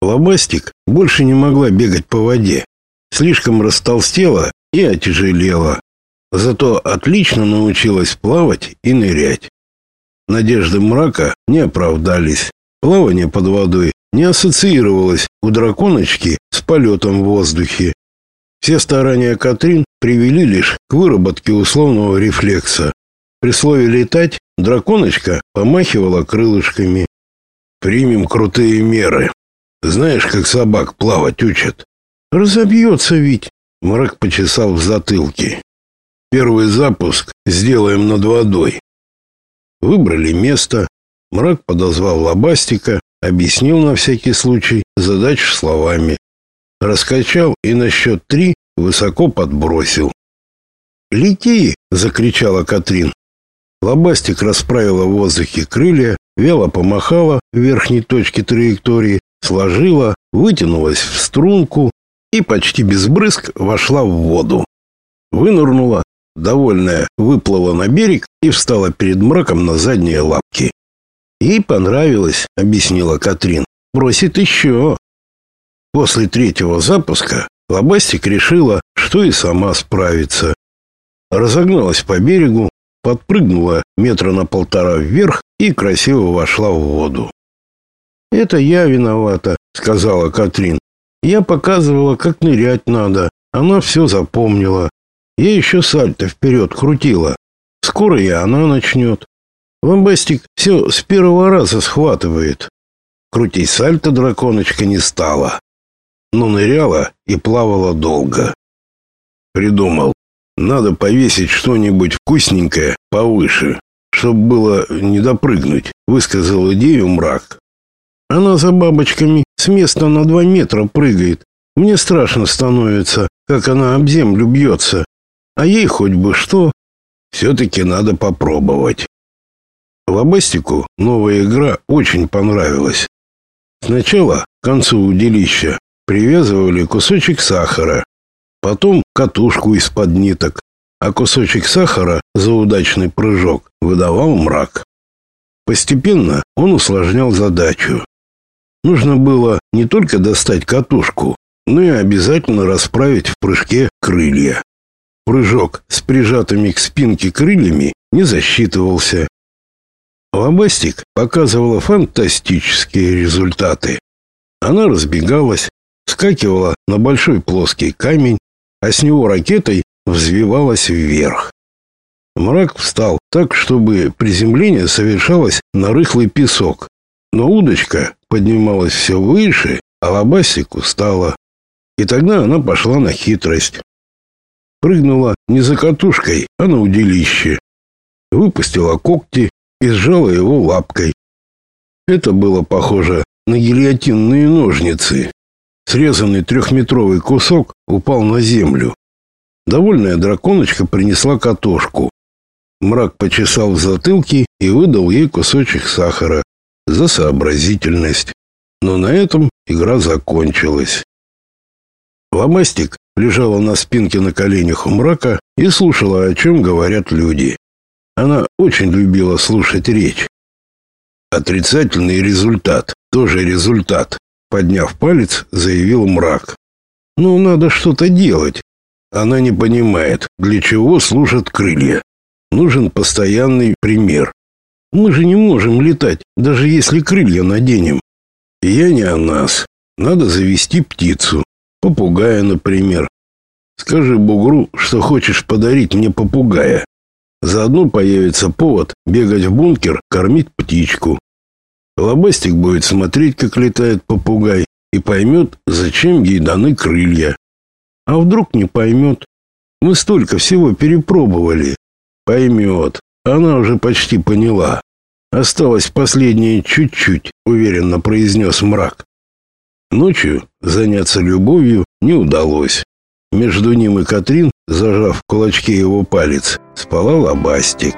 Лобастик больше не могла бегать по воде. Слишком растолстела и отяжелела. Зато отлично научилась плавать и нырять. Надежды мрака не оправдались. Плавание под водой не ассоциировалось у драконочки с полетом в воздухе. Все старания Катрин привели лишь к выработке условного рефлекса. При слове «летать» драконочка помахивала крылышками. «Примем крутые меры. Знаешь, как собак плавать учат?» «Разобьется ведь!» — мрак почесал в затылке. «Первый запуск сделаем над водой». Выбрали место. Мрак подозвал Лобастика, объяснил на всякий случай задачу словами. Раскачал и на счет три высоко подбросил. «Лети!» — закричала Катрин. Лобастик расправила в воздухе крылья, вяло помахала в верхней точке траектории, сложила, вытянулась в струнку и почти без брызг вошла в воду. Вынырнула, довольная, выплыла на берег и встала перед мраком на задние лапки. Ей понравилось, объяснила Катрин. Бросит еще. После третьего запуска Лобастик решила, что и сама справится. Разогналась по берегу, подпрыгнула метра на полтора вверх и красиво вошла в воду. «Это я виновата», — сказала Катрин. «Я показывала, как нырять надо. Она все запомнила. Я еще сальто вперед крутила. Скоро и она начнет. Ламбастик все с первого раза схватывает». Крутить сальто драконочка не стала, но ныряла и плавала долго. Придумал. Надо повесить что-нибудь вкусненькое повыше, чтобы было не допрыгнуть, высказал идею мрак. Она за бабочками с места на два метра прыгает. Мне страшно становится, как она об землю бьется. А ей хоть бы что. Все-таки надо попробовать. Лобастику новая игра очень понравилась. Сначала к концу удилища привязывали кусочек сахара, потом катушку из-под ниток, а кусочек сахара за удачный прыжок выдавал мрак. Постепенно он усложнял задачу. Нужно было не только достать катушку, но и обязательно расправить в прыжке крылья. Прыжок с прижатыми к спинке крыльями не засчитывался. Лобастик показывала фантастические результаты. Она разбегалась, скакивала на большой плоский камень, а с него ракетой взвивалась вверх. Мрак встал так, чтобы приземление совершалось на рыхлый песок, но удочка поднималась все выше, а лобастик устала. И тогда она пошла на хитрость. Прыгнула не за катушкой, а на удилище. Выпустила когти и сжала его лапкой. Это было похоже на гильотинные ножницы. Срезанный трехметровый кусок упал на землю. Довольная драконочка принесла катушку. Мрак почесал в затылке и выдал ей кусочек сахара за сообразительность. Но на этом игра закончилась. Ломастик лежала на спинке на коленях у мрака и слушала, о чем говорят люди. Она очень любила слушать речь. Отрицательный результат тоже результат, подняв палец, заявил мрак. Ну, надо что-то делать. Она не понимает, для чего служат крылья. Нужен постоянный пример. Мы же не можем летать, даже если крылья наденем. Я не о нас. Надо завести птицу. Попугая, например. Скажи бугру, что хочешь подарить мне попугая. Заодно появится повод бегать в бункер, кормить птичку. Лобастик будет смотреть, как летает попугай, и поймет, зачем ей даны крылья. А вдруг не поймет? Мы столько всего перепробовали. Поймет. Она уже почти поняла. Осталось последнее чуть-чуть, уверенно произнес мрак. Ночью заняться любовью не удалось. Между ним и Катрин, зажав в кулачке его палец, спала лобастик.